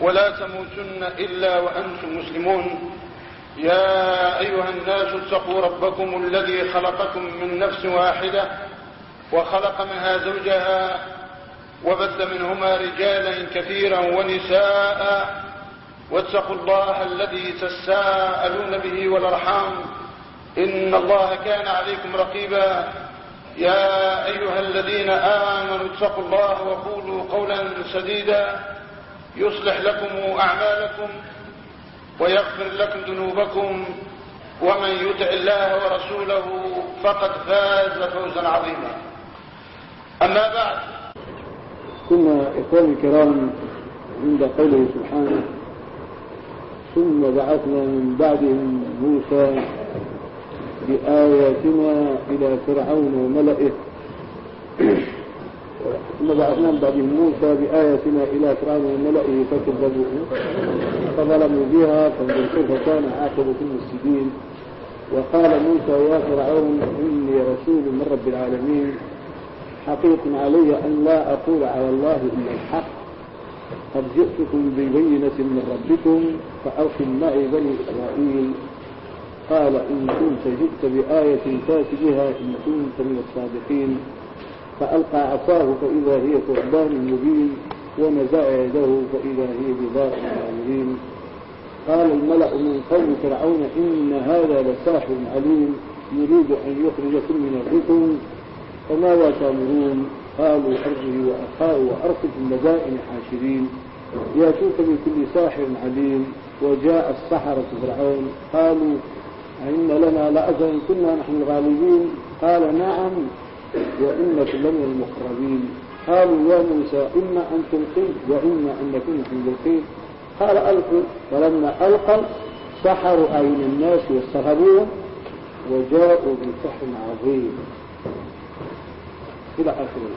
ولا تموتن إلا وأنتم مسلمون. يا أيها الناس اتقوا ربكم الذي خلقكم من نفس واحدة وخلق منها زوجها وبث منهما رجالا كثيرا ونساء واتقوا الله الذي تساءلون به والأرحام. إن الله كان عليكم رقيبا. يا أيها الذين آمنوا اتقوا الله وقولوا قولا سديدا. يصلح لكم أعمالكم ويغفر لكم ذنوبكم ومن يطع الله ورسوله فقد فاز فوزا عظيما. أما بعد. ثم إخواني الكرام عند قوله سبحانه ثم بعثنا من بعدهم موسى بآياتنا إلى فرعون وملئه. ثم بعثنا بعدهم موسى بآياتنا إلى فرعون وملئه فكذبوه. فظلموا بها فانظر كيف كان عاقبة المفسدين. وقال موسى يا فرعون إني رسول من رب العالمين. حقيق علي أن لا أقول على الله إلا الحق. قد جئتكم ببينة من ربكم فأرسل معي بني إسرائيل. قال إن كنت جئت بآية فات بها إن كنت من الصادقين. فألقى عصاه فإذا هي ثعبان مبين ونزع يده فإذا هي بضاء مبين. قال الملأ من قوم فرعون إن هذا لساحر عليم يريد أن يخرجكم من أرضكم فماذا تأمرون قالوا أرجه وأخاه وأرسل في المدائن حاشرين يأتوك بكل ساحر عليم وجاء السحرة فرعون. قالوا أئن لنا لأجرا كنا نحن الغالبين. قال نعم. وإنكم لمن المقربين. قالوا يا موسى إما أن تلقي وإما أن نكون نحن ملقين. قال ألقوا. فلما ألقوا سحروا أعين الناس واستغربوهم وجاءوا بسحر عظيم. إلى آخره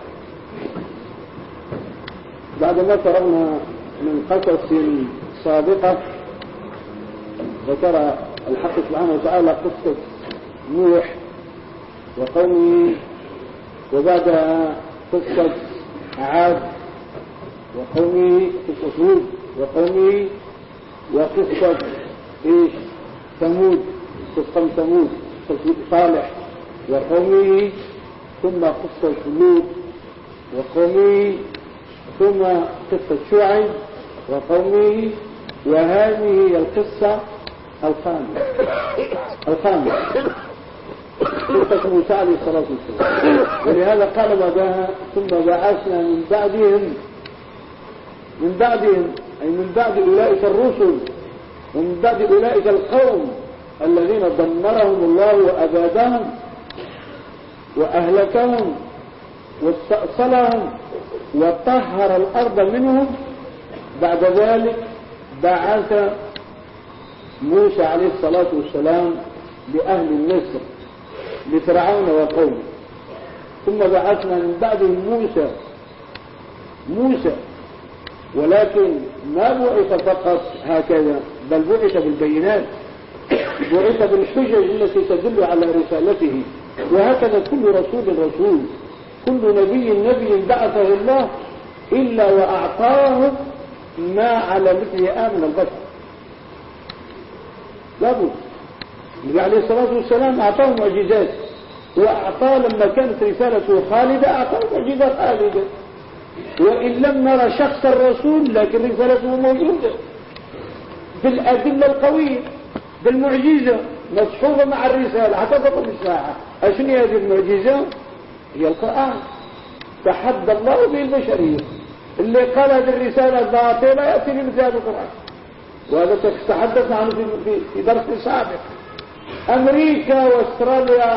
بعدما فرغنا من قصص سابقة ذكر الحق سبحانه وتعالى قصة نوح وقومه وبعدها قصة عاد وقومه قصة هود وقومه وقصة إيش؟ ثمود قصة ثمود قصة صالح وقومه ثم قصة لوط وقومه ثم قصة شعيب وقومه وهذه القصة الخامسة. الخامسة. قصة موسى عليه الصلاة والسلام. ولهذا قال بعدها ثم بعثنا من بعدهم من بعدهم أي من بعد أولئك الرسل ومن بعد أولئك القوم الذين دمرهم الله وأبادهم وأهلكهم واستأصلهم وطهر الأرض منهم. بعد ذلك بعث موسى عليه الصلاة والسلام لأهل مصر. لفرعون وقومه. ثم بعثنا من بعدهم موسى. موسى. ولكن ما بعث فقط هكذا بل بعث بالبينات. بعث بالحجج التي تدل على رسالته. وهكذا كل رسول رسول. كل نبي نبي بعثه الله إلا وأعطاه ما على مثله آمن البشر. لابد. النبي عليه الصلاة والسلام أعطاه معجزات وأعطاه لما كانت رسالته خالدة أعطاه معجزات خالدة. وإن لم نرى شخص الرسول لكن رسالته موجودة. بالأدلة القوية بالمعجزة مصحوبة مع الرسالة حتى تقوم الساعة أشن هذه المعجزة؟ هي القرآن. تحدى الله به البشرية. اللي قال هذه الرسالة باطلة يأتي هذا القرآن. وهذا تحدثنا عنه في درس سابق. أمريكا وأستراليا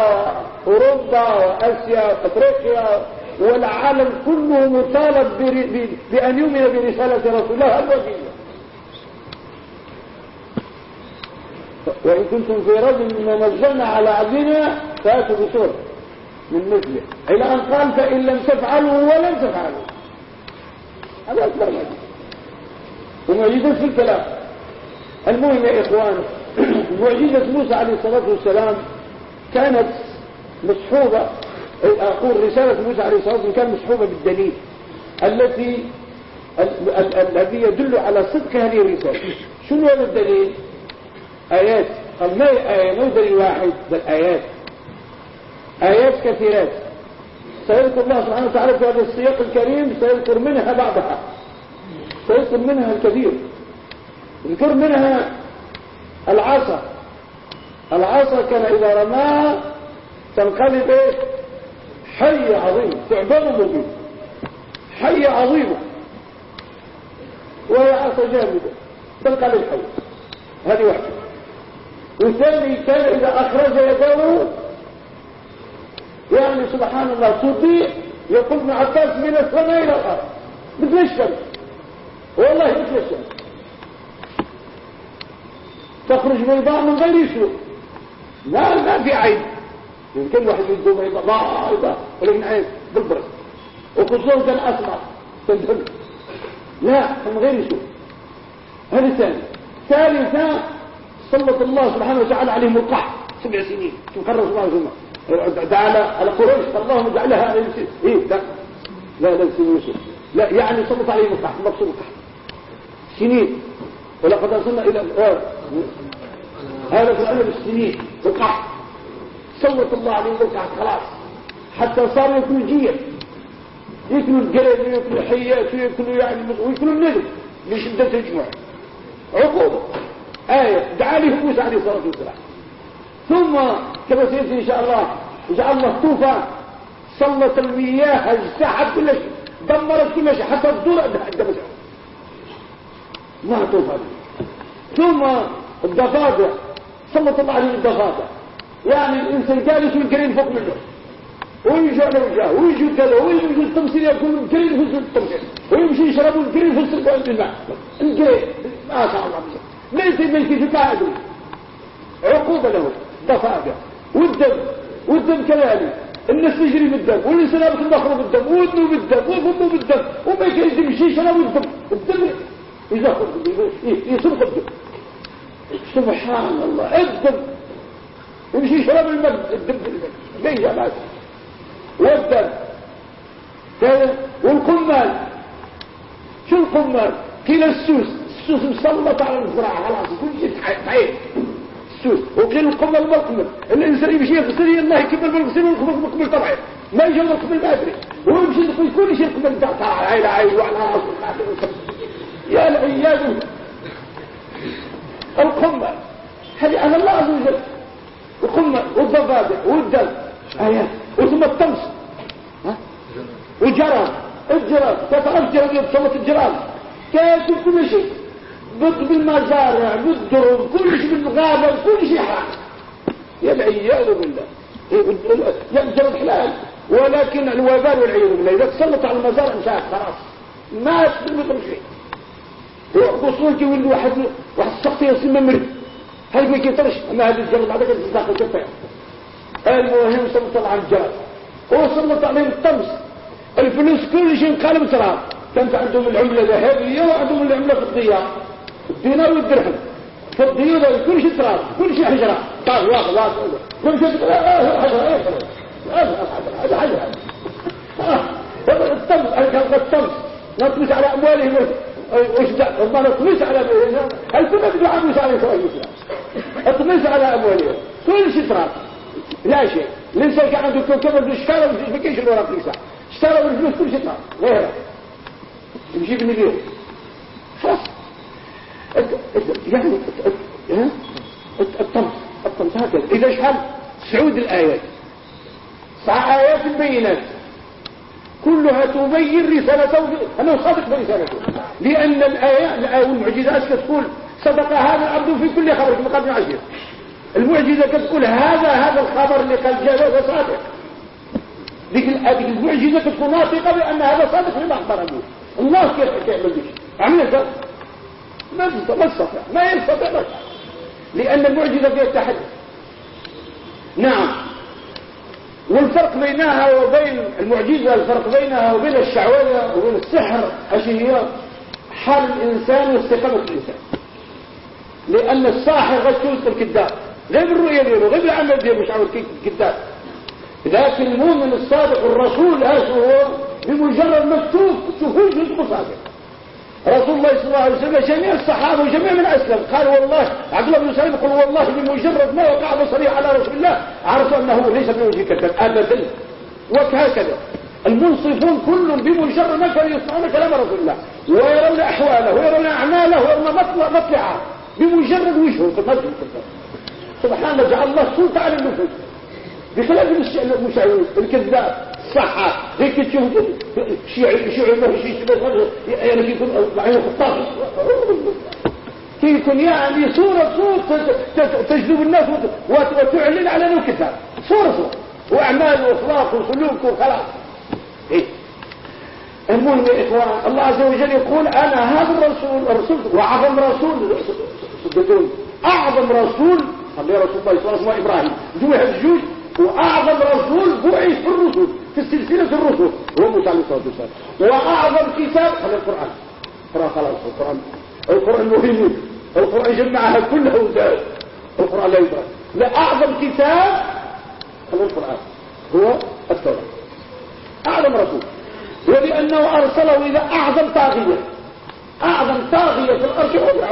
وأوروبا وآسيا وأفريقيا والعالم كله مطالب بأن يؤمن برسالة رسول الله الوحيدة وإن كنتم في رجل مما نزلنا على عبدنا فأتوا بسورة من مثله. إلى أن قال فإن لم تفعلوا ولن تفعلوا. هذا أكبر معجزة ومعجزة في الكلام المهم يا إخوان معجزة موسى عليه الصلاة والسلام كانت مصحوبة أقول رسالة موسى عليه الصلاة والسلام كانت مصحوبة بالدليل التي الذي يدل على صدق هذه الرسالة. شنو هذا الدليل؟ آيات. قال ما هي آية؟ مو دليل واحد؟ بل آيات. آيات كثيرات. سيذكر الله سبحانه وتعالى في هذا السياق الكريم سيذكر منها بعضها. سيذكر منها الكثير. يذكر منها العصا. العصا كان إذا رماها تنقلب إيه؟ حي عظيم تعبان مبين. حي عظيمة وهي عصا جامدة تنقلب حي. هذه واحدة. والثاني كان إذا أخرج يده يعني سبحان الله تضيء يقول ابن عباس من السماء إلى الأرض. مثل الشمس. والله مثل الشمس. تخرج بيضاء من غير سوء لا ما في عيب يمكن واحد يدو بيضاء. بيضاء. ولكن عيب بالبرد. وخصوصا كان أسمر تنتهي لا من غير سوء هذا الثاني. ثالثا سلط الله سبحانه وتعالى عليهم القحط سبع سنين. تكرر الله ثم تعالى على قريش. اللهم اجعلها إيه لا لا لا يوسف. لا يعني سلط عليهم القحط مقصود القحط سنين. ولقد وصلنا إلى هذا في العلم السنين القحط سلط الله عليهم القحط خلاص. حتى صار ياكلوا جيا ياكلوا القلب وياكلوا الحيات وياكلوا يعني وياكلوا الندم لشدة الجوع. عقوبة. آية. دعا له موسى عليه الصلاة والسلام. ثم كما سيأتي إن شاء الله جعل الله طوفان سلط المياه اجتاحت كل شيء دمرت كل شيء حتى الدور الدمج ما طوفان ثم الضفادع سلط الله عليه الضفادع. يعني الإنسان جالس والقرين فوق منه. ويجي على وجهه ويجي كذا ويجي التمثيل يكون القرين في التمثيل. ويمشي يشرب القرين في الماء. القرين ما شاء الله. ليس الملك قاعد. عقوبة له. ضفادع. والدم. والدم كذلك الناس يجري بالدم. والإنسان يدخل دخله بالدم. وودنه بالدم. وفمه بالدم. وما يمشي يمشي يشرب الدم. الدم يدخل يسبق الدم سبحان الله. الدم يمشي يشرب الماء الدم ليش والدم كذا. والقمال. شو القمال؟ كلا السوس. السوس مسلط على الزراعة خلاص كل شيء تعيب السوس. وقيل القمل المقمل. الإنسان يمشي يغسل الله يكمل بالغسل والقمل مقبل طبعا ما يجي القمل ما ادري ويمشي كل شيء القمل تاع عيل عيل وعلى راسه. يا العياذ القمل هذه على الله عز وجل القمل والضفادع والدم. آيات وثم الطمس. ها؟ وجرى الجراد. تتعرف جراد الجراد؟ كاتب كل شيء؟ ضد بالمزارع بالدرب كل شيء بالغابة كل شيء حرام. يا العياذ بالله. يقدر الحلال ولكن الوبال والعياذ بالله إذا تسلط على المزارع انتهى خلاص. ما يستمر شيء. وصولك يولي واحد واحد السقط يسمى مرد هل ما كيطرش اما هذه الجرد بعد كده تزاق الكفاية المهم سلط على الجرد وسلط عليهم الطمس الفلوس كل شيء انقلب تراب كانت عندهم العملة ذهبية وعندهم العملة فضية الدينار والدرهم فالدينار كل شيء تراب كل شيء حجرة طار واخذ واخذ كل شيء هذا حجرة هذا الطمس الطمس نطمس على أموالهم وش ما نطمس على أموالهم هل كنا بدعا موسى عليه الصلاة والسلام اطمس على أموالهم كل شيء تراب. لا شيء. الإنسان كان عنده كوكب اشترى ما كاينش الورق ليسا اشترى بالفلوس كل شيء تراب. غيره يجيب مليون خلاص. يعني الطمس الطمس هكذا. إذا شحال سعود الآيات. سبع آيات بينات. كلها تبين رسالته أنه صادق برسالته لأن الآيات والمعجزات كتقول صدق هذا العبد في كل خبر في مقابل عشير المعجزة كتقول هذا هذا الخبر اللي قال جاء صادق. ذيك المعجزة تكون ناطقة بأن هذا صادق لما أخبر به الله كيف تعمل به؟ عمل ما ما يستطيع. ما يستطيع لأن المعجزة فيها التحدي. نعم. والفرق بينها وبين المعجزة الفرق بينها وبين الشعوذة وبين السحر هي حال الإنسان واستقامة الإنسان. لأن الساحر غشوش الكذاب غير الرؤية دياله غير العمل دياله مش عاوز كذاب. لكن المؤمن الصادق الرسول هذا هو بمجرد مكتوب تشوفوش يصبح صادق رسول الله صلى الله عليه وسلم جميع الصحابة وجميع من أسلم. قال والله عبد الله بن سليم يقول والله بمجرد ما وقع بصري على رسول الله عرفوا أنه ليس بوجه كذب أبدا. وهكذا. المنصفون كلهم بمجرد ما كانوا يسمعون كلام رسول الله. ويرون أحواله ويرون أعماله ويرون مطلع مطلعه بمجرد وجهه سبحان الله جعل الله سلطة على النفوس. بخلاف المشعوذ الكذاب. صح هيك تشوف شيء شيء ما شيء يعني يكون عينه خطاف يكون؟ يعني صورة صورة تجذب الناس وتعلن على كذاب صورة صورة. وأعمال وأخلاق وسلوك وخلاص. إيه؟ المهم يا اخوان الله عز وجل يقول أنا هذا الرسول الرسول وأعظم رسول صدقوني أعظم رسول خلي رسول الله صلى الله عليه وسلم إبراهيم. جوه الجوج وأعظم رسول بعث في الرسل في سلسلة الرسل هو موسى عليه الصلاة والسلام. وأعظم كتاب خلي القرآن. القرآن خلاص القرآن. القرآن مهم. القرآن جمعها كلها وزاد. القرآن لا يدرك لا اعظم كتاب خلي القرآن هو التوراة. أعظم رسول. ولأنه أرسله إلى أعظم طاغية أعظم طاغية في الأرض. هو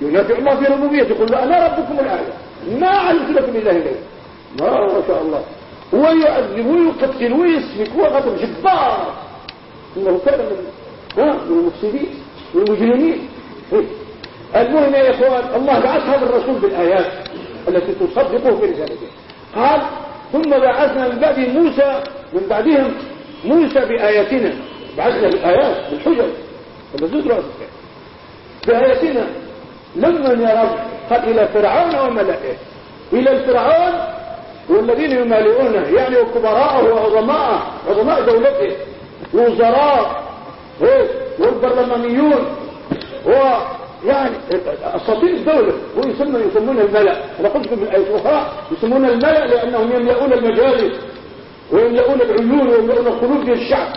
ينافع الله في ربوبيته يقول أنا ربكم الأعلى. ما علمت لكم اله غيره ما شاء الله. ويعذب ويقتل ويسفك وغضب جبار. إنه كان من من المفسدين من المجرمين. إيه. المهم يا إخوان الله بعث هذا الرسول بالآيات التي تصدقه في رسالته. قال ثم بعثنا من بعد موسى من بعدهم موسى بآياتنا. بعثنا بالآيات بالحجج فبزود راسك بآياتنا. لمن يا رب قال إلى فرعون وملئه إلى الفرعون والذين يمالئونه يعني كبراءه وعظماءه عظماء دولته وزراء إيه؟ والبرلمانيون ويعني أساطير الدولة هو يسمى يسمون الملأ أنا قلت الآية الأخرى يسمون الملأ لأنهم يملؤون المجالس ويملؤون العيون ويملؤون القلوب الشعب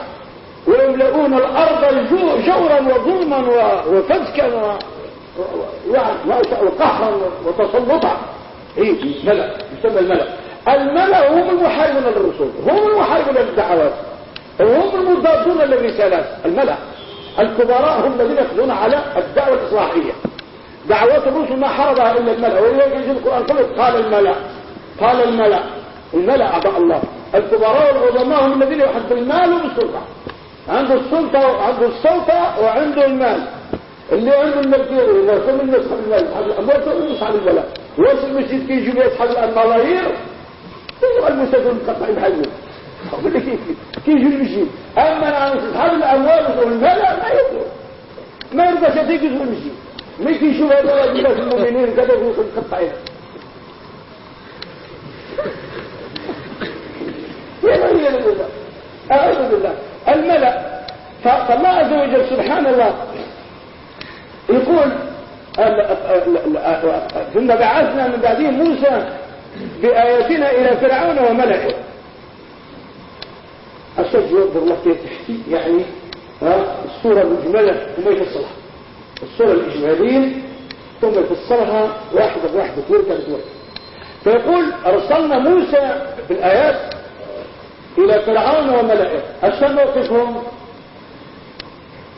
ويملؤون الأرض جورا وظلما وفسكا و... يعني وقهرا وتسلطا إيه ملأ يسمى الملأ الملأ هم المحاربون للرسول هم المحاربون للدعوات هم المضادون للرسالات. الملأ الكبراء هم الذين يقضون على الدعوة الإصلاحية. دعوات الرسل ما حربها إلا الملأ ولذلك يجي القرآن كله قال الملأ قال الملأ. الملأ أعطاء الله. الكبراء والعظماء هم الذين يحب المال والسلطة. عنده السلطة عنده السلطة وعنده المال. اللي عنده المقدير إذا كل الناس حب المال حب الأموال حب الملأ واسم المسجد كي يجيب يسحب الملايير كيف المسجد المقطعين حجم أقول لك كيف؟ كيف يجي المسجد أما أنا أصحاب الأموال والمال ما يقدر. ما يرضى شيء يجي المسجد ما يشوف هذا الناس المؤمنين كذا في المقطعين يا بالله أعوذ بالله. الملأ فالله عز وجل سبحان الله يقول ثم بعثنا من بعدهم موسى بآياتنا إلى فرعون وملئه. الشيخ يقدر الله تحكي يعني الصورة المجملة ثم يفصلها. الصورة الإجمالية ثم يفصلها واحدة بواحدة وركة بوركة فيقول أرسلنا موسى بالآيات إلى فرعون وملئه. عشان موقفهم؟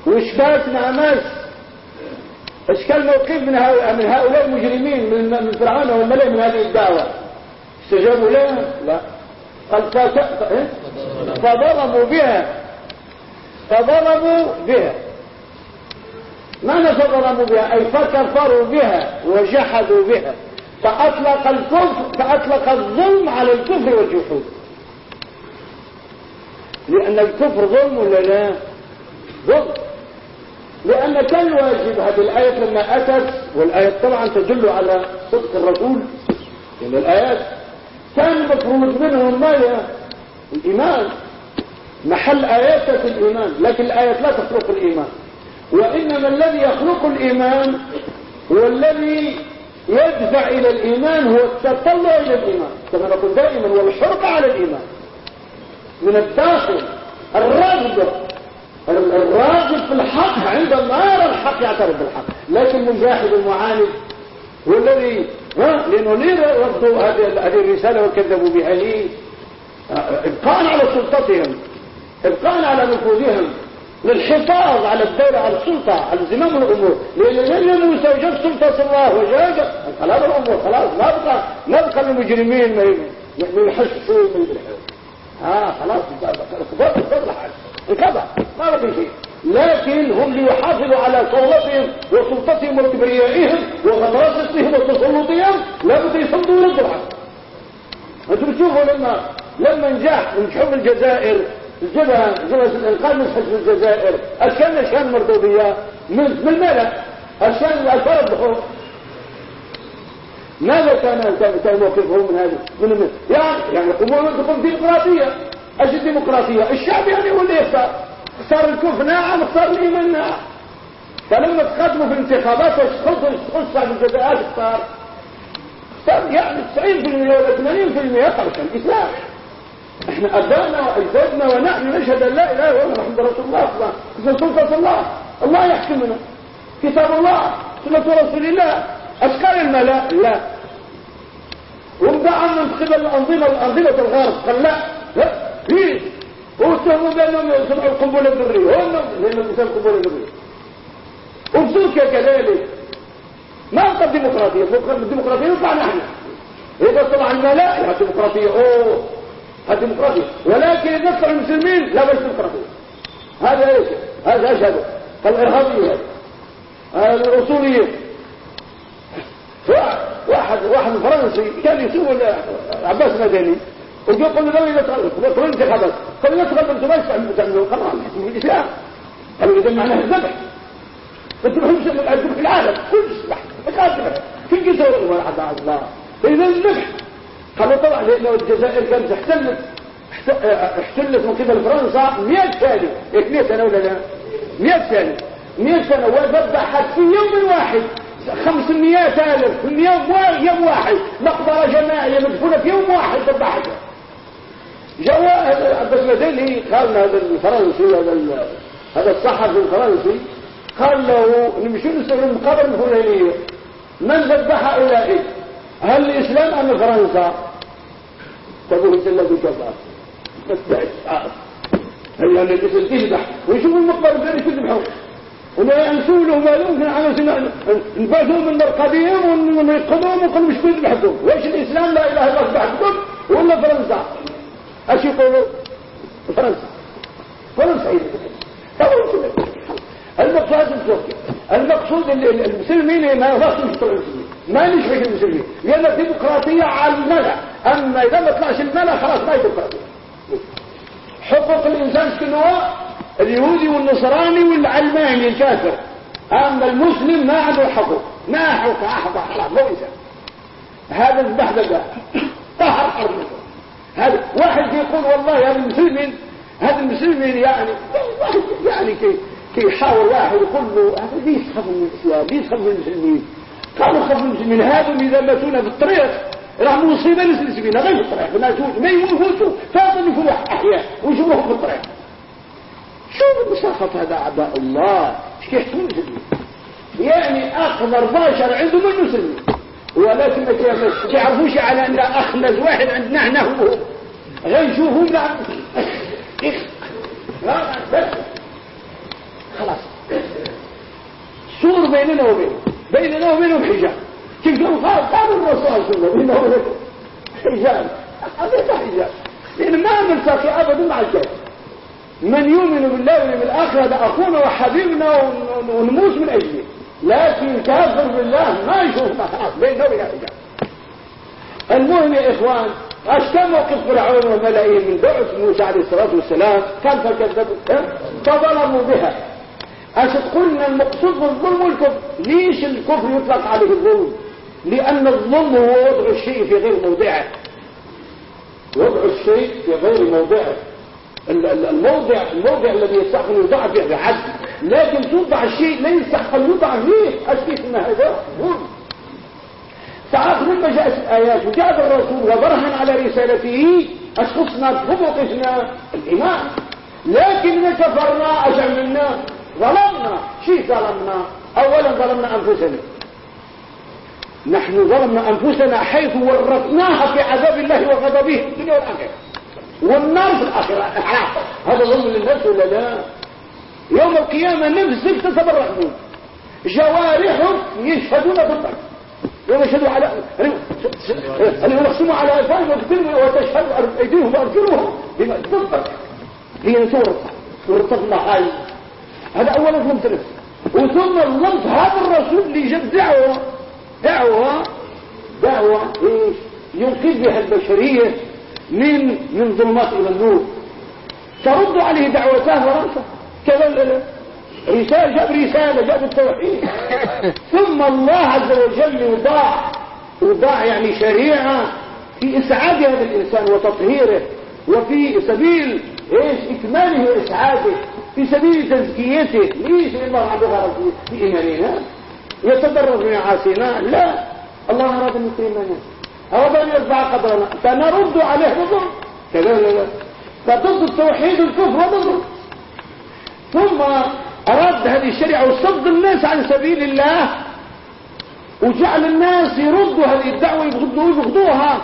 وإشبات نعماس اشكال موقف من هؤلاء المجرمين من فرعون والملأ من هذه الدعوة؟ استجابوا لها لا. قال إيه؟ فضربوا بها. فضربوا بها. معنى فضربوا بها؟ أي فكفروا بها وجحدوا بها. فأطلق الكفر فأطلق الظلم على الكفر والجحود. لأن الكفر ظلم ولا لا؟ ظلم. لأن كان واجب هذه الآية لما أتت والآية طبعا تدل على صدق الرسول. لأن الآيات كان المفروض منهم ما الإيمان. محل آيات الإيمان لكن الآيات لا تخلق الإيمان. وإنما الذي يخلق الإيمان هو الذي يدفع إلى الإيمان هو التطلع إلى الإيمان. كما نقول دائما هو الحرب على الإيمان. من الداخل الرغبة. الراغب في الحق عندما يرى الحق يعترف بالحق. لكن المجاهد المعاند هو الذي ها لأنه ليه رفضوا هذه الرسالة وكذبوا بها ليه ابقاء على سلطتهم ابقاء على نفوذهم للحفاظ على الدولة على السلطة على زمام الأمور لأن موسى وجد سلطة الله وجد خلاص الأمور خلاص ما بقى ما بقى المجرمين ما يحسوا ما يدرحوا ها خلاص انقضى انقضى ما بقي شيء لكن هم ليحافظوا على صولتهم وسلطتهم وكبريائهم وغطرستهم وتسلطهم. لابد يصمدوا ردها أنتم تشوفوا لما لما نجح نجحوا في الجزائر جبهة جبهة الإنقاذ من حزب الجزائر. أشكال أشكال مردودية من من أشكال الفرد بخوف ماذا كان موقفهم من هذا؟ من يعني يعني يقومون تقوم ديمقراطية أيش الديمقراطية؟ الشعب يعني هو اللي يختار. اختار الكفر نعم اختار الإيمان نعم فلما تقدموا في الانتخابات وتخص صاحب الجزائر اختار اختار يعني 90% ولا 80% يقرش الإسلام. إحنا ابائنا وأجدادنا ونحن نشهد أن لا إله إلا الله محمد رسول الله اذا سلطة الله. الله يحكمنا كتاب الله سنة رسول الله. أشكال الملا لا. ومدعم من قبل الانظمه الأنظمة الغرب قال لا. لا. ليه واتهموا بانهم يسمعوا القنبله الذريه هم لانهم يسمعوا القنبله الذريه وبسوريا كذلك. ما قد الديمقراطيه الديمقراطية يطلع نحن. اذا طلع الملاء الديمقراطيه أوه. الديمقراطية ولكن يدفع المسلمين لا بس ديمقراطية. هذا إيش؟ هذا أشهد. الإرهابية. الأصولية. واحد واحد فرنسي كان يسوي عباس مدني ويقول له لا يدخل قبل انتخابات قال يدخل أنتم ما تعملوا قرار في الاسلام قالوا اذا معناه الذبح. أنتم أنتم في العالم. كل شيء في الجزائر والعباد الله. فإذا الذبح. قالوا طبعا لأنه الجزائر كانت احتلت احتلت من قبل فرنسا 100 سنة. 100 سنة ولا لا؟ 100 سنة. 100 سنة. وذبحت في يوم واحد. 500 ألف في يوم واحد. مقبرة جماعية مدفونة في يوم واحد ذبحتها. جاء عباس مديني قال هذا الفرنسي هذا هذا الصحفي الفرنسي قال له نمشي نسأل المقابر الفلانية من ذبح أولئك هل الإسلام أم فرنسا؟ تقول كفر هل هل الاسم تذبح ويشوفوا المقبر الثاني تذبحوا وما ينسوا ما يمكن على نبعثوا من مرقدهم ونقضوهم ونقول مش تذبحكم وايش الإسلام لا إله إلا الله يذبحكم ولا فرنسا؟ إيش يقولوا فرنسا. فرنسا المقصود المقصود المسلمين ما المسلمين ما نشفك المسلمين؟ لأن الديمقراطية على الملأ. أما إذا ما طلعش الملأ خلاص ما ديمقراطية. حقوق الإنسان شنو هو؟ اليهودي والنصراني والعلماني الكافر. أما المسلم ما عنده حقوق. ما حقوق. أحد خلاص مو إنسان. هذا البحث طهر حرب هذا واحد يقول والله هذا المسلمين هذا المسلمين يعني يعني كي كي يحاول واحد يقول له هذا ليش خافوا من الإسلام؟ ليش خافوا من المسلمين؟ قالوا خفوا من هذا إذا ماتونا في الطريق راه مصيبة للمسلمين غير في الطريق ما يموتوا فاضل يكونوا أحياء ويجيبوهم في الطريق. شوفوا المساخط هذا أعداء الله؟ كيحكموا المسلمين يعني أخضر بشر عندهم المسلمين. ولكن ما تعرفوش على أن أخلص واحد عندنا إحنا هو؟ غير شوفوا لا. خلاص. سور بيننا وبينهم بيننا وبينهم حجاب تلقوا قال قال الرسول صلى الله عليه وسلم حجاب. هذا حجاب. لأن ما نلتقي ابدا مع الكافر من يؤمن بالله واليوم الآخر هذا أخونا وحبيبنا ونموت من أجله. لكن كافر بالله ما يشوف خلاص بيننا وبين المهم يا إخوان اشكال موقف فرعون وملئه من بعث موسى عليه الصلاة والسلام. كان فكذبوا؟ فظلموا بها. أشد قلنا المقصود بالظلم والكفر. ليش الكفر يطلق عليه الظلم؟ لأن الظلم هو وضع الشيء في غير موضعه. وضع الشيء في غير موضعه. الموضع الموضع الذي يستحق ان يوضع فيه بحد لكن توضع الشيء لا يستحق أن يوضع فيه. الشيء ان هذا ظلم تعرف لما جاءت الآيات وجاء الرسول وبرهن على رسالته أشخصنا بهبطتنا الإيمان. لكن كفرنا أجملنا ظلمنا. شيء ظلمنا؟ أولا ظلمنا أنفسنا. نحن ظلمنا أنفسنا حيث ورطناها في عذاب الله وغضبه الدنيا والآخرة. والنار في الآخرة. هذا ظلم للنفس ولا لا؟ يوم القيامة نفسك تتبرح منه جوارحك يشهدون بالطرف يوم يشهدوا على أن يقسموا على ألفان وتشهد أيديهم وأرجلهم؟ بما بالطرف هي تورط ورطة الله هاي هذا أولا ظلم نفس وثم ظلمت هذا الرسول اللي جاب دعوة. دعوة دعوة ينقذ بها البشرية من من ظلمات إلى النور. ترد عليه دعوته ورأسه رسالة جاب رسالة جاب التوحيد. ثم الله عز وجل وضاع وضاع يعني شريعة في إسعاد هذا الإنسان وتطهيره وفي سبيل إيش؟ إكماله وإسعاده في سبيل تزكيته. ليش؟ الله عبدها في إيماننا يتضرر من عاسينا لا الله أراد أن يكرمنا أراد أن يرفع قدرنا فنرد عليه بظلم كذا لا؟ فضد التوحيد الكفر وضده ثم أراد هذه الشريعة وصد الناس عن سبيل الله وجعل الناس يردوا هذه الدعوة يبغضوها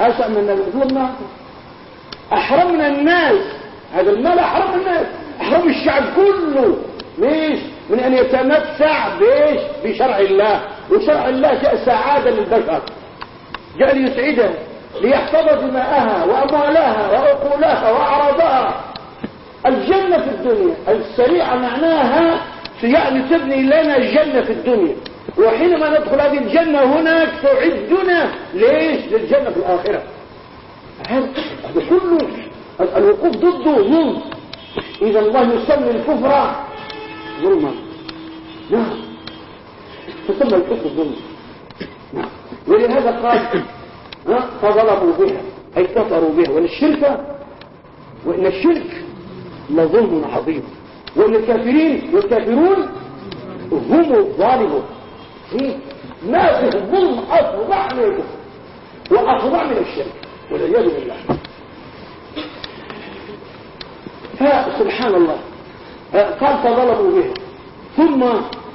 أسأل من ظلمنا أحرمنا الناس. هذا المال أحرم الناس. أحرم الشعب كله. ليش؟ من أن يتمتع بإيش؟ بشرع الله. وشرع الله جاء سعادة للبشر. جاء ليسعدها ليحفظ دماءها وأموالها وعقولها وأعراضها. الجنة في الدنيا. السريعة معناها يعني تبني لنا الجنة في الدنيا. وحينما ندخل هذه الجنة هناك تعدنا ليش؟ للجنة في الآخرة. هذا كله الوقوف ضده ظلم. إذا الله يسمي الكفر ظلما. نعم. تسمى الكفر ظلما نعم. ولهذا قال فظلموا بها أي كفروا بها. وإن الشرك وإن الشرك لظلم عظيم. وإن الكافرين والكافرون هم الظالمون. ما في الظلم أفضع من الكفر وأفضع من الشرك والعياذ بالله. فسبحان الله قال فظلموا به. ثم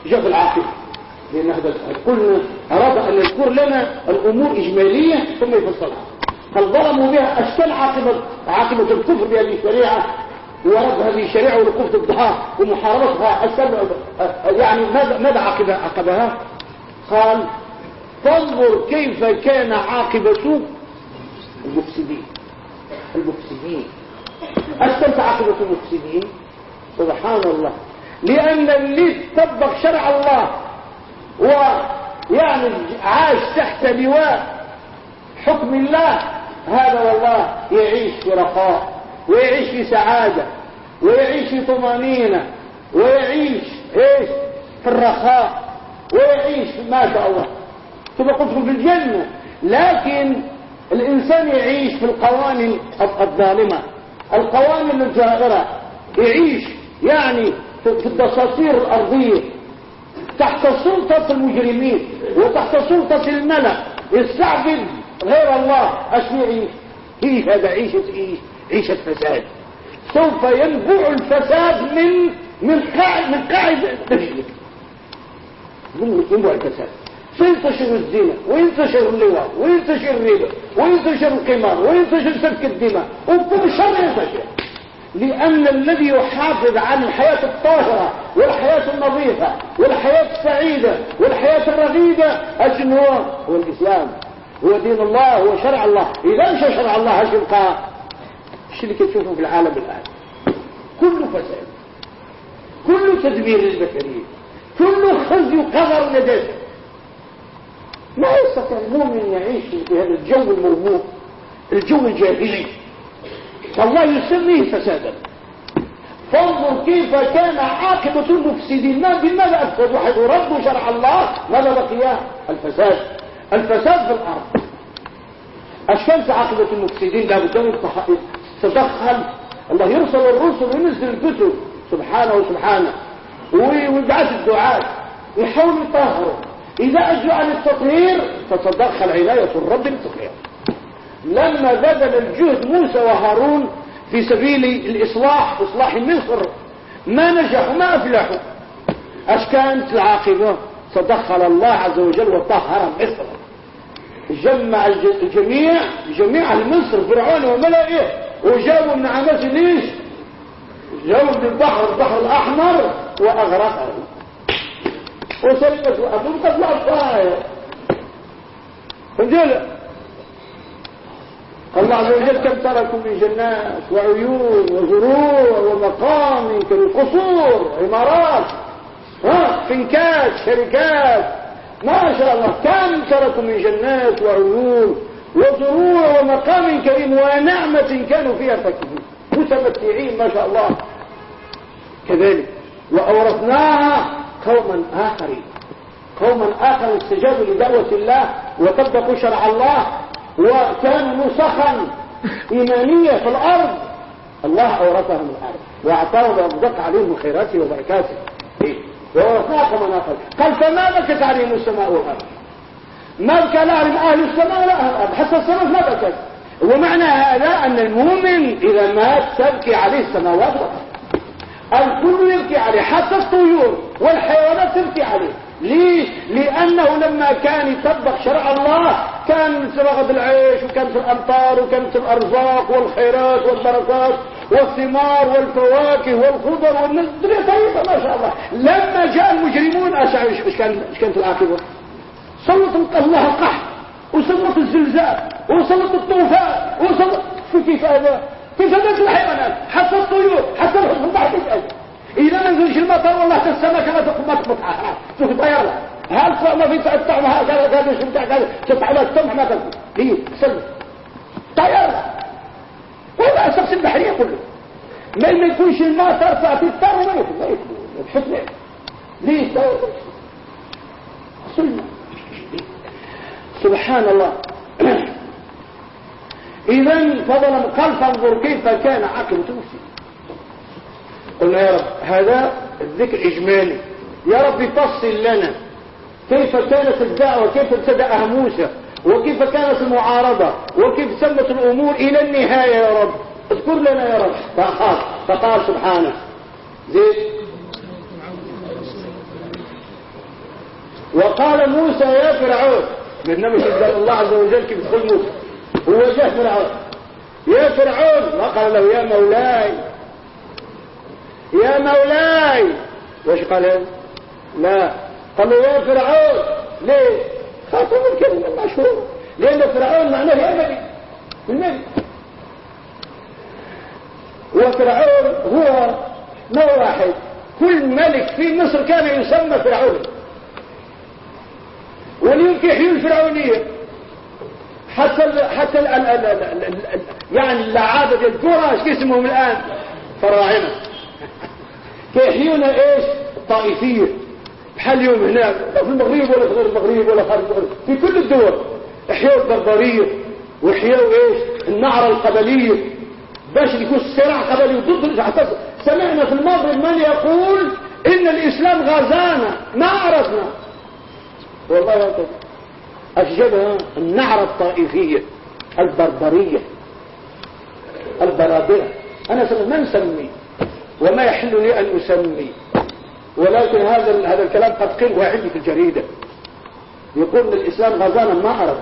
جاء العاقبة لأن هذا قلنا أراد أن يذكر لنا الأمور إجمالية ثم يفصلها. قال ظلموا بها أشكال عاقبة عاقبة الكفر بهذه الشريعة. ورد هذه الشريعة والوقوف ضدها ومحاربتها. يعني ماذا عاقبها؟ عقبها قال فانظر كيف كان عاقبة المفسدين. المفسدين. أشكال عاقبة المفسدين؟ سبحان الله. لأن اللي طبق شرع الله ويعني عاش تحت لواء حكم الله هذا والله يعيش في رخاء ويعيش في سعادة ويعيش في طمأنينة ويعيش إيش؟ في الرخاء ويعيش ما شاء الله. ثم قلت في الجنة لكن الإنسان يعيش في القوانين الظالمة القوانين الجائرة. يعيش يعني في الدساتير الأرضية تحت سلطة المجرمين وتحت سلطة الملأ يستعبد غير الله أشو يعيش؟ هذا عيشة إيش عيشة فساد سوف ينبع الفساد من من قاعد من قاعد رجلك ينبع الفساد. سينتشر الزنا وينتشر اللواء وينتشر الربا وينتشر القمار وينتشر سفك الدماء. وكل شر ينتشر. لأن الذي يحافظ على الحياة الطاهرة والحياة النظيفة والحياة السعيدة والحياة الرغيدة أشن هو؟ هو الإسلام. هو دين الله هو شرع الله. إذا مش شرع الله إيش يبقى؟ إيش اللي تشوفه في العالم الآن. كله فساد. كله تدمير للبشرية كله خزي وقدر ندس ما يستطيع المؤمن يعيش في هذا الجو المرموق الجو الجاهلي. فالله يسميه فسادا. فانظر كيف كان عاقبة المفسدين. ما بماذا أفسد؟ واحد ردوا شرع الله ماذا بقي؟ الفساد. الفساد في الأرض. اش كانت عاقبة المفسدين لابد ان تدخل الله يرسل الرسل وينزل الكتب. سبحانه وسبحانه. ويبعث الدعاة يحاول يطهروا إذا اجوا عن التطهير فتدخل عناية الرب للتطهير لما بذل الجهد موسى وهارون في سبيل الإصلاح إصلاح مصر ما نجحوا ما أفلحوا. أش كانت العاقبة. تدخل الله عز وجل وطهر مصر. جمع الجميع جميع مصر فرعون وملئه وجابوا من عمس ليش جابوا من البحر البحر الأحمر وأغرقه وسلمت وأبوك لا الطائر فهمت الله عز وجل كم تركوا من جنات وعيون وزروع ومقام قصور عمارات ها فنكات شركات. ما شاء الله كم تركوا من جنات وعيون وزروع ومقام كريم ونعمة كانوا فيها فاكهين. متمتعين ما شاء الله. كذلك وأورثناها قوما آخرين. قوما آخر استجابوا لدعوة الله وطبقوا شرع الله وكان نسخا إيمانية في الأرض. الله أورثهم الأرض وأعطاهم وأبدق عليهم خيراته وبركاته. إيه؟ وورثناكم مناقل قال فما بكت عليهم السماء والأرض؟ ما بكى لا من أهل السماء ولا أهل حتى السماء ما بكت ومعنى هذا أن المؤمن إذا مات تبكي عليه السماوات والأرض. الكل يبكي عليه حتى الطيور والحيوانات تبكي عليه. ليش؟ لأنه لما كان يطبق شرع الله كان رغد العيش وكانت الأمطار وكانت الأرزاق والخيرات والبركات والثمار والفواكه والخضر والدنيا طيبة ما شاء الله. لما جاء المجرمون إيش كان إيش كانت العاقبه سلط الله القحط وسلط الزلزال وسلط الطوفان وسلط كيف هذا؟ كيف هذا الحيوانات؟ حتى الطيور حتى الحصن تحت إذا ما نزلش المطر والله تستنى كما تقوم ما تقطعها تقول طيارة هل ما في الطعم هذا هذا شو بتاع؟ هذا تطلع على السمح ما تقول ليه سلم. طيارة. ولا الشخص البحرية كله ما ما يكونش الماء ترفع في الطر ما يكون ما يكون. بحسن ليه سلم. سبحان الله. إذا فضل قال فانظر كيف كان عقل توفي. قلنا يا رب هذا الذكر إجمالي. يا رب فصل لنا كيف كانت الدعوة كيف ابتدأها موسى وكيف كانت المعارضة وكيف سمت الأمور إلى النهاية يا رب. اذكر لنا يا رب. فقال فقال سبحانه. زيد وقال موسى يا فرعون لأنه مش الله عز وجل كيف تقول موسى هو جاء فرعون. يا فرعون! وقال له يا مولاي. يا مولاي! وش قال؟ لا. قال له يا فرعون! ليه؟ خاطر الكلمة المشهورة لأن فرعون معناه يا ملك الملك وفرعون هو ما واحد. كل ملك في مصر كان يسمى فرعون. وليمكن يحيي الفرعونية. حتى حتى يعني اللعابة الكرة إيش اسمهم الآن فراعنة. كيحيون إيش؟ طائفية. بحال اليوم هنا في المغرب ولا في غير المغرب ولا خارج المغرب. في كل الدول. احيوا البربرية واحيوا إيش؟ النعرة القبلية. باش يكون الصراع قبلي ضد سمعنا في المغرب من يقول إن الإسلام غزانا ما عرفنا. والله يا أشجبها النعرة الطائفية البربرية البرابرة. أنا ما نسمي وما يحل لي أن أسمي؟ ولكن هذا هذا الكلام قد قيل عندي في الجريدة. يقول الإسلام غزانا ما عرف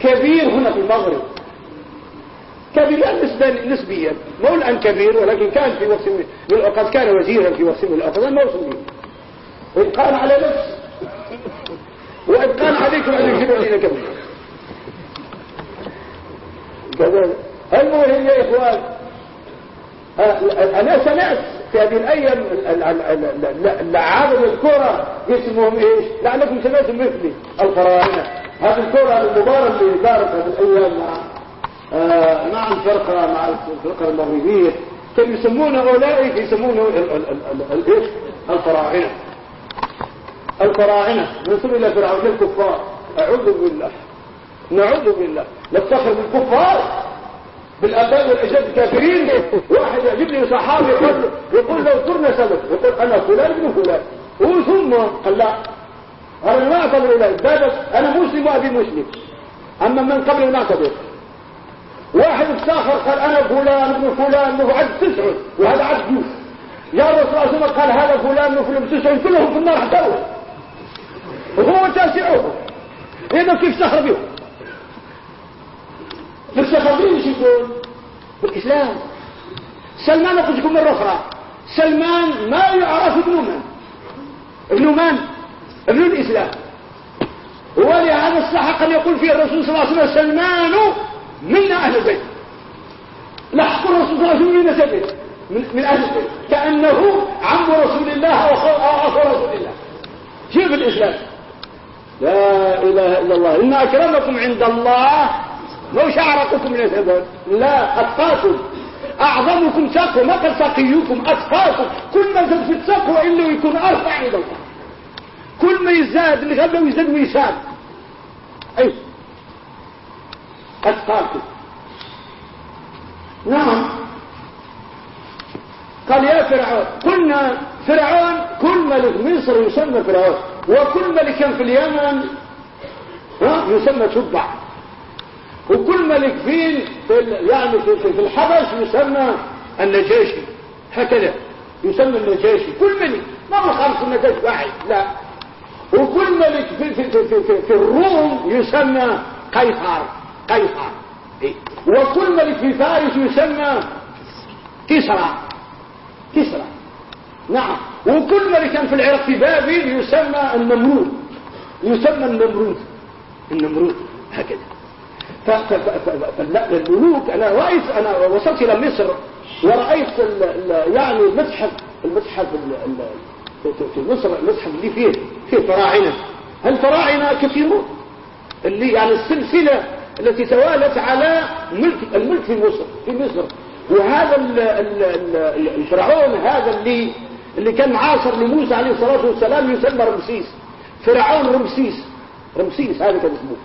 كبير هنا في المغرب. كبير نسبيا. مو الآن كبير ولكن كان في وقت من الأوقات كان وزيرا في وقت من الأوقات ما وصل وإن قال على نفسه. وإن عليكم أن يجيبوا لنا كبير كذلك المهم يا إخوان أنا سمعت في هذه الأيام اللعابة الكرة اسمهم إيش لعلكم سمعتم مثلي الفراعنة هذه الكرة المباراة اللي دارت هذه الأيام مع آه مع الفرقة مع الفرقة المغربية كانوا يسمون أولئك يسمونه الفراعنة الفراعنة نسب إلى فرعون الكفار أعوذ بالله. نعوذ بالله. نفتخر بالكفار. بالاباء والأجداد الكافرين. واحد يجيب لي صحابي يقول يقول لو صرنا سبب. يقول أنا فلان ابن فلان. هو ثم قال لا. أنا ما أعتبر اليه بس أنا مسلم وأبي مسلم. أما من قبل ما اعتبر. واحد افتخر قال أنا فلان ابن فلان ابن عد تسعه وهذا عد جوف يا رسول الله قال هذا فلان ابن فلان تسعه كلهم في النار احتروا وهو تاسعهم اذا كيف سخر بهم فالسخرين إيش يقول؟ بالاسلام سلمان قلت لكم مرة أخرى. سلمان ما يعرف ابن من؟ ابن من؟ ابن الإسلام. ولهذا الصحة أن يقول فيه الرسول صلى الله عليه وسلم سلمان من أهل البيت. لحق الرسول صلى الله عليه وسلم من نسبه من, أهل البيت. كأنه عم رسول الله أو أخو رسول الله. شوف الإسلام. لا إله إلا الله. إن أكرمكم عند الله مو شعركم من الهبل لا أتقاكم. أعظمكم تقوى ما تقيكم أتقاكم. كل ما زاد في التقوى إلا يكون أرفع عند الله. كل ما يزداد اللي غدا ويزداد ويساد أي. أتقاكم. نعم. قال يا فرعون كنا فرعون كل ملك مصر يسمى فرعون. وكل ملك في اليمن يسمى تبع وكل ملك فين؟ في يعني في, في الحبش يسمى النجاشي. هكذا يسمى النجاشي. كل ملك. ما هو النجاشي؟ واحد. لا. وكل ملك في, في, في, في, في الروم يسمى قيصر قيصر إيه؟ وكل ملك في فارس يسمى كسرى. كسرى. نعم. وكل ملك في العراق في بابل يسمى النمرود يسمى النمرود النمرود هكذا. فالملوك أنا رأيت أنا وصلت إلى مصر ورأيت يعني المتحف المتحف في مصر المتحف اللي فيه فيه فراعنة الفراعنة كثيرون اللي يعني السلسلة التي توالت على ملك الملك في مصر في مصر. وهذا الفرعون هذا اللي اللي كان معاصر لموسى عليه الصلاة والسلام يسمى رمسيس. فرعون رمسيس. رمسيس هذا كان اسمه.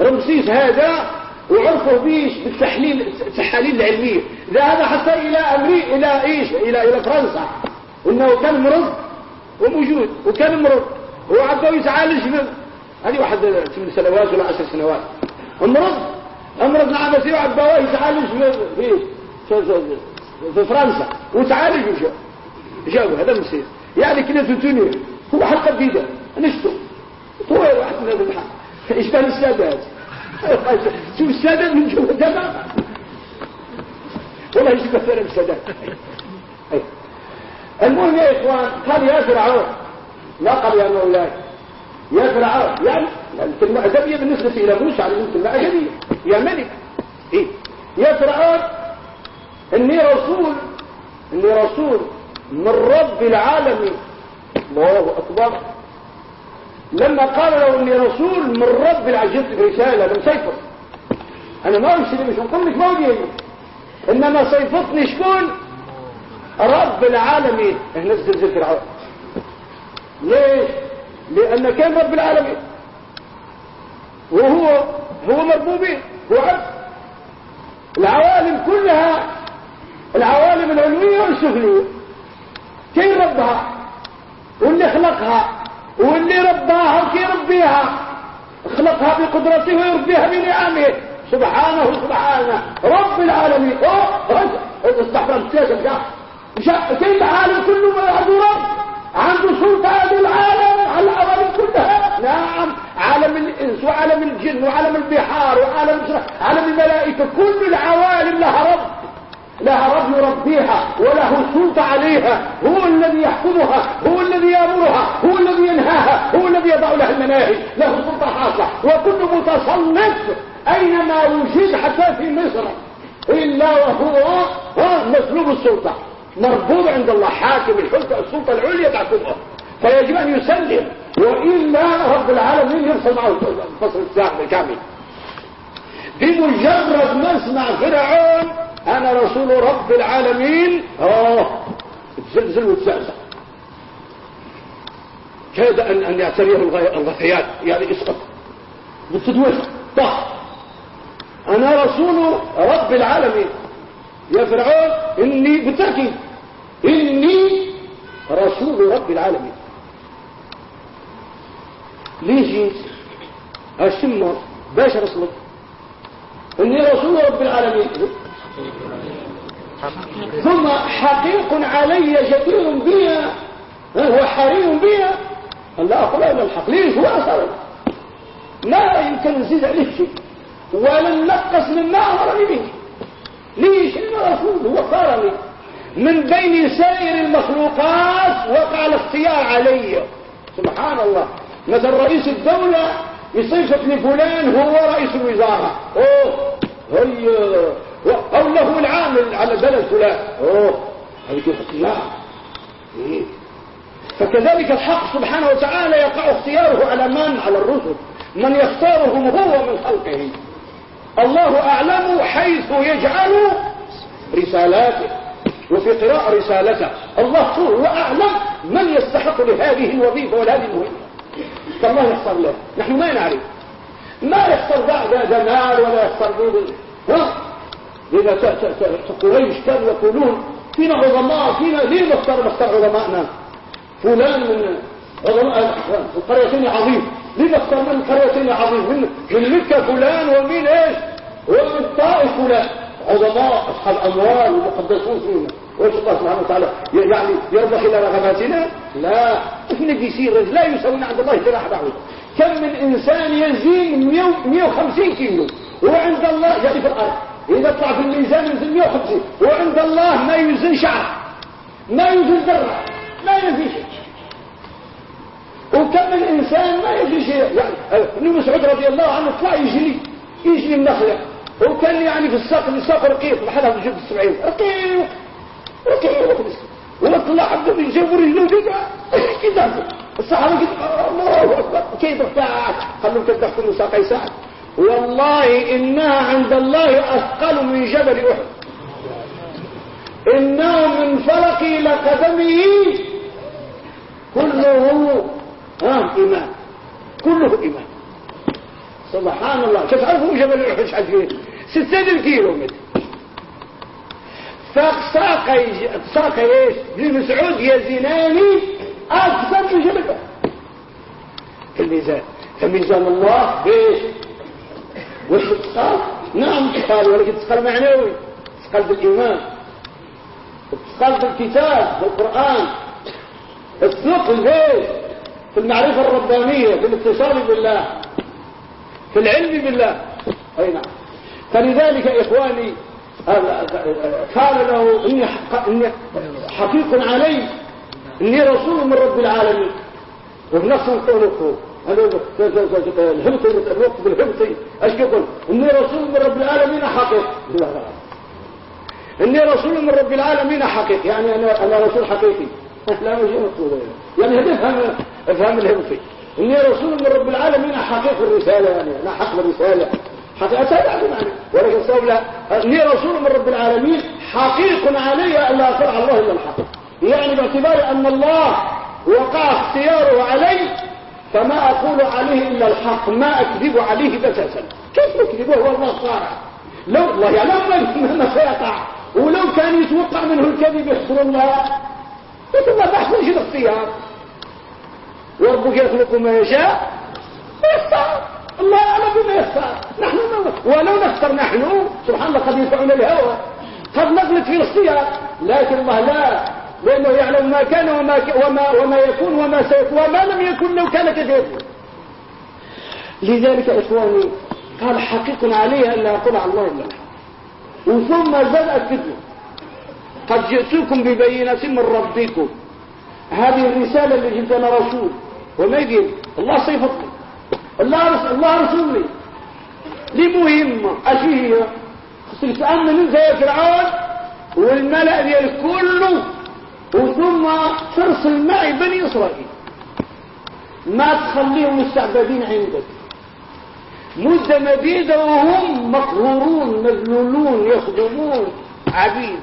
رمسيس هذا وعرفوا بيش بالتحليل التحاليل العلمية. ذهب حتى إلى أمريكا إلى إيش؟ إلى إلى فرنسا. إنه كان مرض وموجود وكان مرض. وعبده يتعالج من هذه واحد ثمان سنوات ولا عشر سنوات. امرض امرض نعم بس عبده يتعالج في في فرنسا. وتعالج وجاء جاءوا هذا المسير يعني كنا توني هو حتى بيده نشتو. هو واحد من هذا الحال إشبال السادات شوف السادات من جوا دماغ والله يشبه فعلا السادات المهم يا إخوان قال يا فرعون. لا قال يا مولاي يا فرعون يعني الكلمة أدبية بالنسبة إلى موسى على الكلمة أدبية يا ملك. إيه يا فرعون إني رسول إني رسول. من رب العالمين. الله أكبر. لما قال له إني رسول من رب العجلت رسالة لم سيفر. أنا ما أمشي مش هنقول لك ما وجهي إنما سيفتني شكون؟ رب العالمين. إحنا نزل فرعون. ليش؟ لأن كان رب العالمين. وهو هو مربوبين. هو عبد. العوالم كلها العوالم العلوية والسفلية. كيف ربها واللي خلقها واللي رباها وكي يربيها. خلقها بقدرته ويربيها بنعمه. سبحانه سبحانه. رب العالمين. اوه استحضر السياسة جاء كيف العالم كله ما عنده رب؟ عنده سلطة هذا العالم على العوالم كلها نعم. عالم الإنس وعالم الجن وعالم البحار وعالم عالم الملائكة. كل العوالم لها رب. لها رب يربيها وله سلطة عليها. هو الذي يحكمها هو الذي يأمرها هو الذي ينهاها هو الذي يضع لها المناهج له سلطة خاصة. وكل متصنف أينما وجد حتى في مصر. إلا وهو مسلوب السلطة. مربوط عند الله حاكم الحلطة السلطة العليا تحكمه فيجب أن يسلم. وإلا رب العالمين يرسل معه الفصل الساعة الكامل. بمجرد ما اسمع فرعون أنا رسول رب العالمين. آه تزلزل وتزعزع كاد ان أن يعتريه الغثيان. يعني اسقط. بالتدوير طه. أنا رسول رب العالمين. يا فرعون إني بالتأكيد إني رسول رب العالمين. ليه جيت؟ باش رسلك إني رسول رب العالمين. ثم حقيق علي جدير بي هو حري بي. لا أقول إلا الحق ليش هو أصلا ما يمكن نزيد عليه. شيء ولن نقص مما أمرني به. ليش؟ إن رسول هو قال من بين سائر المخلوقات وقع الاختيار علي. سبحان الله. مثل رئيس الدولة يصيفك لفلان هو رئيس الوزارة. أوه هي أو له العامل على بلد فلان. أوه هذه كيف اختيار؟ إيه؟ فكذلك الحق سبحانه وتعالى يقع اختياره على من؟ على الرسل. من يختارهم هو من خلقه. الله أعلم حيث يجعل رسالاته. وفي قراءة رسالته. الله هو أعلم من يستحق لهذه الوظيفة ولهذه المهمة. فالله يختار له. نحن ما نعرف. ما يختار بعد جمال ولا يختار ها؟ لذا قريش كانوا يقولون فينا عظماء فينا ليه نختار نختار عظماءنا فلان من عظماء القريتين عظيم ليه نختار من القريتين عظيم من, من مكة فلان ومن إيش؟ ومن الطائف فلان. عظماء أصحاب اموال ومقدسون فينا. وإيش الله سبحانه وتعالى؟ يعني يرضى إلى رغباتنا؟ لا. اثنك يصير؟ لا يسوون عند الله جناح بعوض كم من إنسان يزين 150 كيلو. وعند الله يعني في الأرض. إذا طلع في الميزان ينزل 150 وعند الله ما يوزن شعر ما يوزن ذرة ما يوزن شيء. وكم من إنسان ما يوزن شيء. يعني ابن مسعود رضي الله عنه طلع يجري يجري النخلة. وكان يعني في الساق الساق رقيق محلها في الجبل السبعين رقيق وطلع عبد من جبر رجله كده الصحابة الله أكبر كيف ارتاح خلوا تدخلوا ساقي سعد والله إنها عند الله أثقل من جبل أحد. إنه من فلق إلى قدمه كله ها إيمان. كله إيمان. سبحان الله. كيف عرفوا جبل أحد شحال فيه؟ ستة كيلو متر ساق ساق إيش؟ ابن مسعود يزناني أكثر من جبل في الميزان فميزان الله بإيش؟ وش تسقال نعم تسقال ولكن تسقال معنوي تسقال بالإيمان تسقال بالكتاب بالقرآن الثقل بايش في المعرفة الربانية في الاتصال بالله في العلم بالله. أي نعم. فلذلك يا إخواني قال له إني, حقيق علي إني رسول من رب العالمين وبنفس الطرق الهبطي الوقت بالهبطي إيش يقول؟ إني رسول من رب العالمين حقيق لا إني رسول من رب العالمين حقيق يعني أنا أنا رسول حقيقي. لا مش مقصود. يعني افهم افهم الهبطي إني رسول من رب العالمين حقيق الرسالة يعني. أنا حق الرسالة. حقيقة يعني ولكن الصواب لا. إني رسول من رب العالمين حقيق علي أن لا أفرع الله إلا الحق. يعني باعتبار أن الله وقع اختياره علي فما أقول عليه إلا الحق ما أكذب عليه بتاتا كيف نكذبه هو الله صارع. لو الله يعلم ما سيقع. ولو كان يتوقع منه الكذب يحصر الله. لكن ما بحث نجد اختيار وربك يخلق ما يشاء ويختار الله أعلم بما يختار نحن ولو نختار نحن سبحان الله قد ينفعنا الهوى قد نغلط في الاختيار لكن الله لا لأنه يعلم ما كان وما, وما, وما يكون وما سيكون وما لم يكن لو كان يكون لذلك إخواني قال حقيق عليها أن لا يقول على الله إلا وثم زاد أكده قد جئتكم ببينة من ربكم. هذه الرسالة اللي جبت أنا رسول. وما يقول الله صيفتكم الله الله رسولي. لمهمة أشي هي تأمن انت يا فرعون والملأ ديال كله وثم ترسل معي بني إسرائيل. ما تخليهم مستعبدين عندك. مدة مديدة وهم مقهورون مذلولون يخدمون عبيد.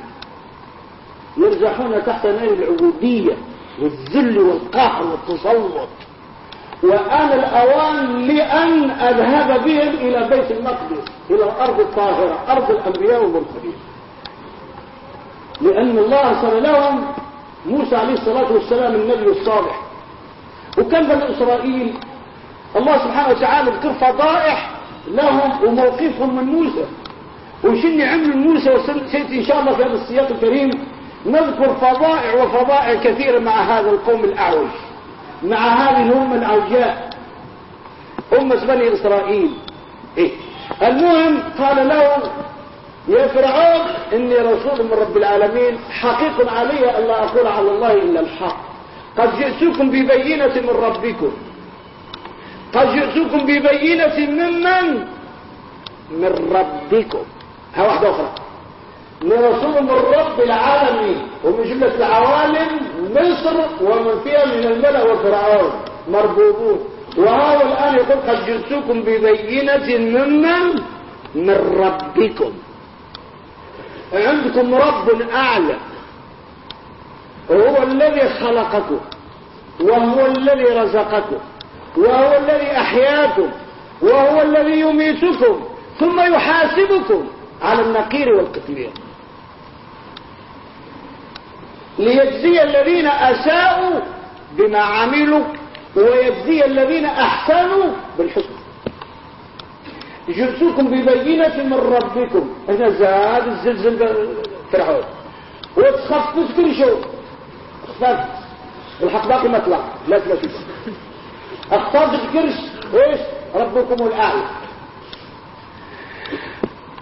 يرجحون تحت نار العبودية والذل والقهر والتسلط وآن الأوان لأن أذهب بهم إلى بيت المقدس إلى الأرض الطاهرة أرض الأنبياء والمرسلين. لأن الله أرسل لهم موسى عليه الصلاة والسلام النبي الصالح. وكان بني إسرائيل الله سبحانه وتعالى ذكر فضائح لهم وموقفهم من موسى. وشني عمل موسى وسيأتي إن شاء الله في هذا السياق الكريم نذكر فضائع وفضائع كثيرة مع هذا القوم الأعوج مع هذه الأمة العوجاء أمة بني إسرائيل. إيه؟ المهم قال له يا فرعون إني رسول من رب العالمين حقيق علي ألا أقول على الله إلا الحق. قد جئتكم ببينة من ربكم. قد جئتكم ببينة ممن من؟ ربكم. ها واحدة أخرى. لرسول من رب العالمين. ومن جملة العوالم مصر ومن فيها من الملأ وفرعون. مربوطون وهو الآن يقول قد جئتكم ببينة ممن من ربكم. عندكم رب أعلى. وهو الذي خلقكم وهو الذي رزقكم وهو الذي أحياكم وهو الذي يميتكم ثم يحاسبكم على النقير والقتلية ليجزي الذين أساءوا بما عملوا ويجزي الذين أحسنوا بالحسن جئتكم ببينة من ربكم. هنا زاد الزلزل فرعون. وتخفف كل شيء. اخففت الحق باقي ما طلع. لا تلا اخففت الكرش. إيش؟ ربكم الأعلى.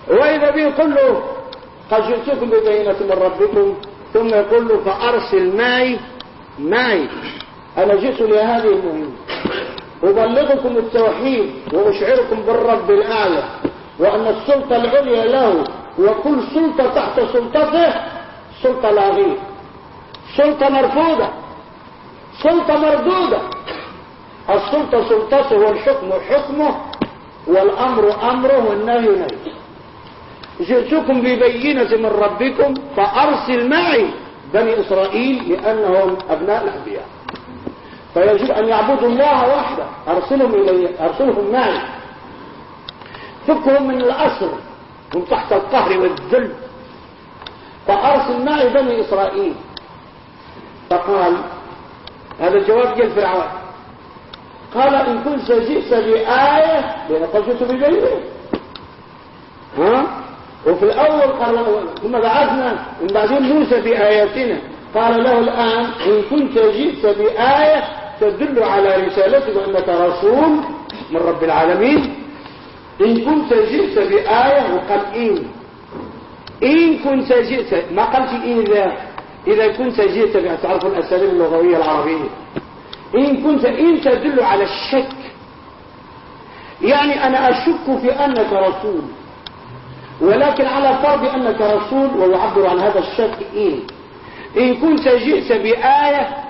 وإذا به يقول له قد جئتكم ببينة من ربكم. ثم يقول له فأرسل معي معي. أنا جئت لهذه المهمة. أبلغكم التوحيد وأشعركم بالرب الأعلى وأن السلطة العليا له وكل سلطة تحت سلطته سلطة لاغية سلطة مرفوضة سلطة مردودة. السلطة سلطته والحكم حكمه والأمر أمره والنهي نهي جئتكم ببينة من ربكم فأرسل معي بني إسرائيل لأنهم أبناء الأنبياء. فيجب أن يعبدوا الله وحده. أرسلهم إلي أرسلهم معي. فكهم من الأسر من تحت القهر والذل. فأرسل معي بني إسرائيل. فقال هذا الجواب جاء فرعون قال إن كنت جئت بآية لأن قد جئت ببينه ها؟ وفي الأول قال ثم بعثنا من بعدين موسى بآياتنا. قال له الآن إن كنت جئت بآية تدل على رسالتك وأنك رسول من رب العالمين. إن كنت جئت بآية وقال إن. إن كنت جئت. ما قالت إذا إذا كنت جئت تعرف الأساليب اللغوية العربية. إن كنت إن تدل على الشك. يعني أنا أشك في أنك رسول ولكن على فرض أنك رسول ويعبر عن هذا الشك إن. إن كنت جئت بآية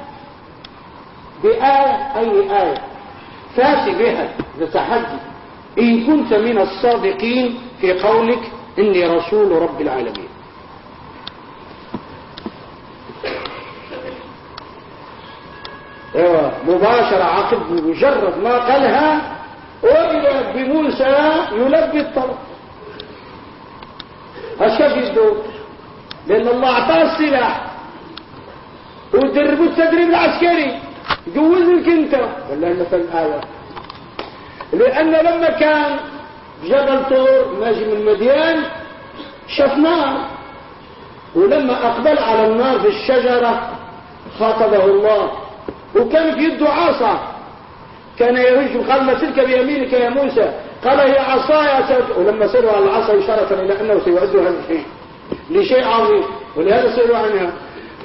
بآية أي آية؟ فات بها لتحدي. إن كنت من الصادقين في قولك إني رسول رب العالمين. أيوه مباشرة عقب مجرد ما قالها وإذا بموسى يلبي الطلب. هالشيء يدور لأن الله أعطاه السلاح. ودربوا التدريب العسكري. جوزك انت. والله مثلا آية. لأن لما كان جبل طور ناجي من مديان شفناه. ولما أقبل على النار في الشجرة خاطبه الله. وكان في يده عصا كان يهج قال ما تلك بيمينك يا موسى؟ قال هي عصاي ولما سألوا على العصا إشارة إلى أنه سيعد هذا الشيء. لشيء عظيم. ولهذا سألوا عنها.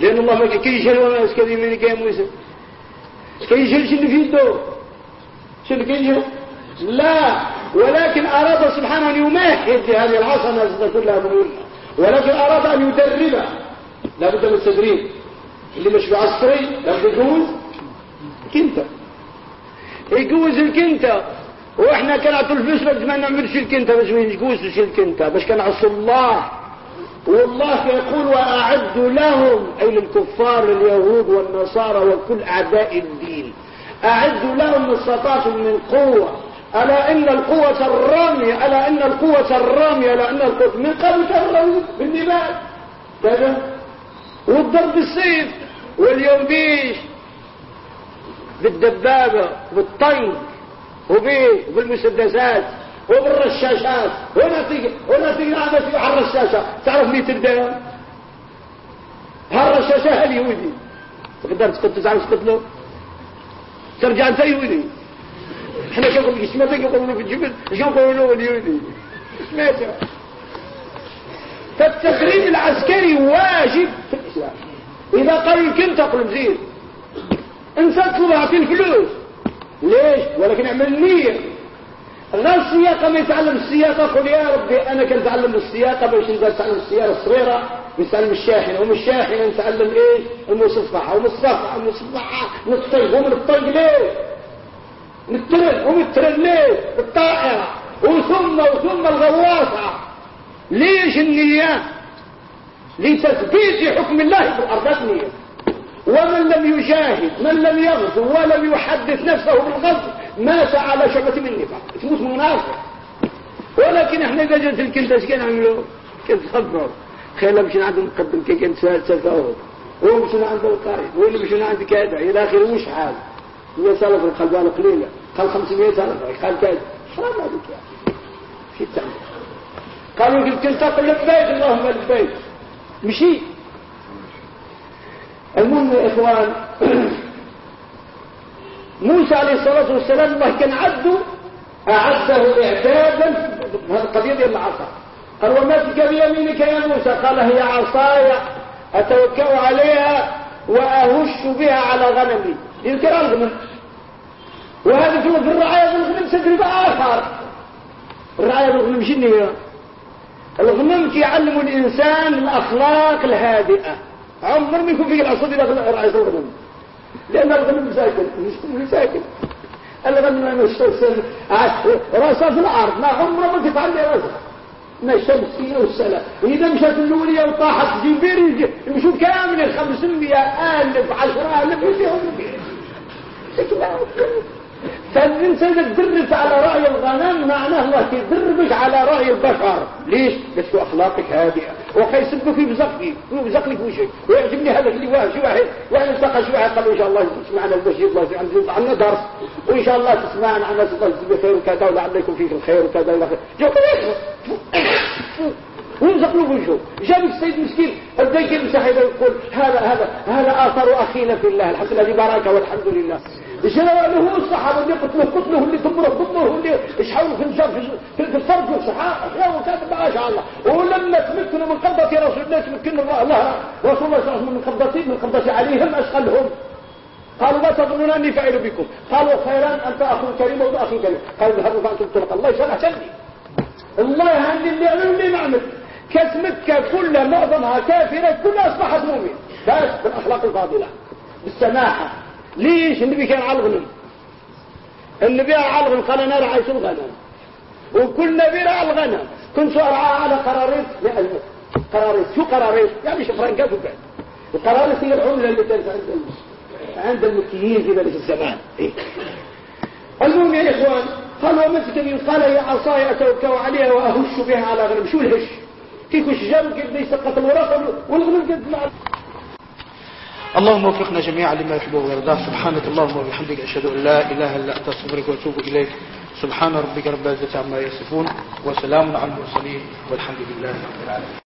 لأن الله ما كي يشهر وأنا اسكدي منك يا موسى؟ كي يشهر شنو في يده شنو كي يشهر لا. ولكن أراد سبحانه أن يمهد هذه العصا الناس كلها مهمة ولكن أراد أن يدربها لابد من التدريب. اللي مش بعصري لابد يجوز كنت يجوز الكنتة. وإحنا كان الفلوس ما نعملش الكنتة باش ما يجوزش الكنتة باش كان عصر الله. والله يقول وأعد لهم أي للكفار اليهود والنصارى وكل أعداء الدين. أعدوا لهم ما استطعتم من قوة. ألا إن القوة الرامية ألا إن القوة الرامية ألا إن القوة من قبل كرروا بالنبال. كذا. والضرب بالسيف واليوم بيش بالدبابة بالطيب وبالمسدسات. وبالرشاشات هنا تيجي هنا تيجي قاعدة في على الرشاشة تعرف مين تبدأ هالرشاشة اليهودي تقدر تقتل تعرف تقتله ترجع أنت يهودي إحنا شو نقول؟ اسمه ذيك يقولون في الجبل. شو يقولون اليهودي سمعته فالتدريب العسكري واجب في الإسلام. إذا قال يمكن تقول زين انت تطلب اعطي الفلوس. ليش؟ ولكن اعمل نية. غير السياقة ما يتعلم السياقة قل يا ربي أنا كنت أتعلم السياقة باش نقدر اتعلم السيارة الصغيرة نتعلم الشاحنة ومن الشاحنة نتعلم إيه؟ المصفحة ومن الصفحة المصفحة نطيب ومن الطيب ليه؟ نترن ومن الترن ليه؟ الطائرة وثم وثم الغواصة. ليش النية؟ لتثبيت حكم الله في الأرض نية ومن لم يجاهد من لم يغزو ولم يحدث نفسه بالغزو مات على شبة من النفاق تموت منافق. ولكن إحنا إذا جت الكلدة كان عملوا؟ كنت خبر خير مشينا عند المقدم كي كان تفاوض ومشينا عند القائد واللي مشينا عند كذا إلى آخره وش حال. هي سلف الخلبان قليلة. قال 500 سلف. قال كذا حرام عليك يا في التعليم. قالوا قلت كنت أقول لبيك اللهم لبيك مشي. المهم يا إخوان موسى عليه الصلاة والسلام الله كان عده أعده إعدادا ديال العصا قال وما تلك بيمينك يا موسى؟ قال هي عصاي أتوكأ عليها وأهش بها على غنمي. يذكر الغنم وهذا في الرعاية بالغنم تجربة آخر. الرعاية بالغنم شنو هي؟ الغنم يعلم الإنسان الأخلاق الهادئة. عمر ما يكون فيه العصب إلى رعاية الغنم لأن الغنم ساكن مش ساكن الغنم مستوسل راسه في الأرض. ما عمره ما تفعل راسه ما الشمسية والسلام وإذا مشت الأولية وطاحت جبير يمشوا كامل 500 ألف 10 ألف يجيهم فالإنسان يدرس على رأي الغنم معناه الله يدربك على رأي البشر. ليش؟ بس أخلاقك هادئة. وكيسبك في بزقي في بزق لك وشي ويعجبني هذا اللي واحد شي واحد؟ يعني التقى شي واحد قال إن شاء الله تسمعنا الله عندنا عندنا درس. وإن شاء الله تسمعنا عن الله بخير وكذا ولعلكم فيك الخير. وكذا إلى آخره ويمسك له وجهه جاب السيد مسكين. بدا يمسح يقول هذا هذا هذا آثر أخينا في الله. الحمد لله بركة والحمد لله. جلاله الصحابة اللي قتلوه قتلوه اللي تمره قتلوه اللي يشحوا في الجار في الفرق الصحابة وكان ما شاء الله. ولما تمكنوا من قبضة رسول الله تمكن الله رسول الله صلى الله عليه وسلم من قبضتي من قبضتي عليهم أشغلهم قالوا ما تظنون أني فاعل بكم. قالوا خيرا أنت أخو كريم وأنت أخو كريم. قالوا اذهبوا فأنتم طلق الله. يشرح شلي الله عندي اللي يعمل اللي نعمل كاس مكة كلها معظمها كافرة كلها أصبحت مؤمن بس بالأخلاق الفاضلة بالسماحة. ليش النبي كان على الغنم النبي على الغنم قال أنا رعيت الغنم. وكل نبي رعى الغنم. كنت أرعى على قراريط قراريط شو قراريط يعني شفرنجات وكذا القراريط هي العملة اللي كانت عند عند المكيين في ذلك الزمان. إيه؟ المهم يا إخوان قال ومسك قال يا عصاي اتوكا عليها وأهش بها على غنم. شو الهش؟ كيف الشجر كيف يسقط الورق والغنم قد اللهم وفقنا جميعا لما يحبه ويرضاه سبحانك اللهم وبحمدك أشهد أن لا إله إلا أنت أستغفرك وأتوب إليك. سبحان ربك رب العزة عما يصفون وسلام على المرسلين والحمد لله رب العالمين.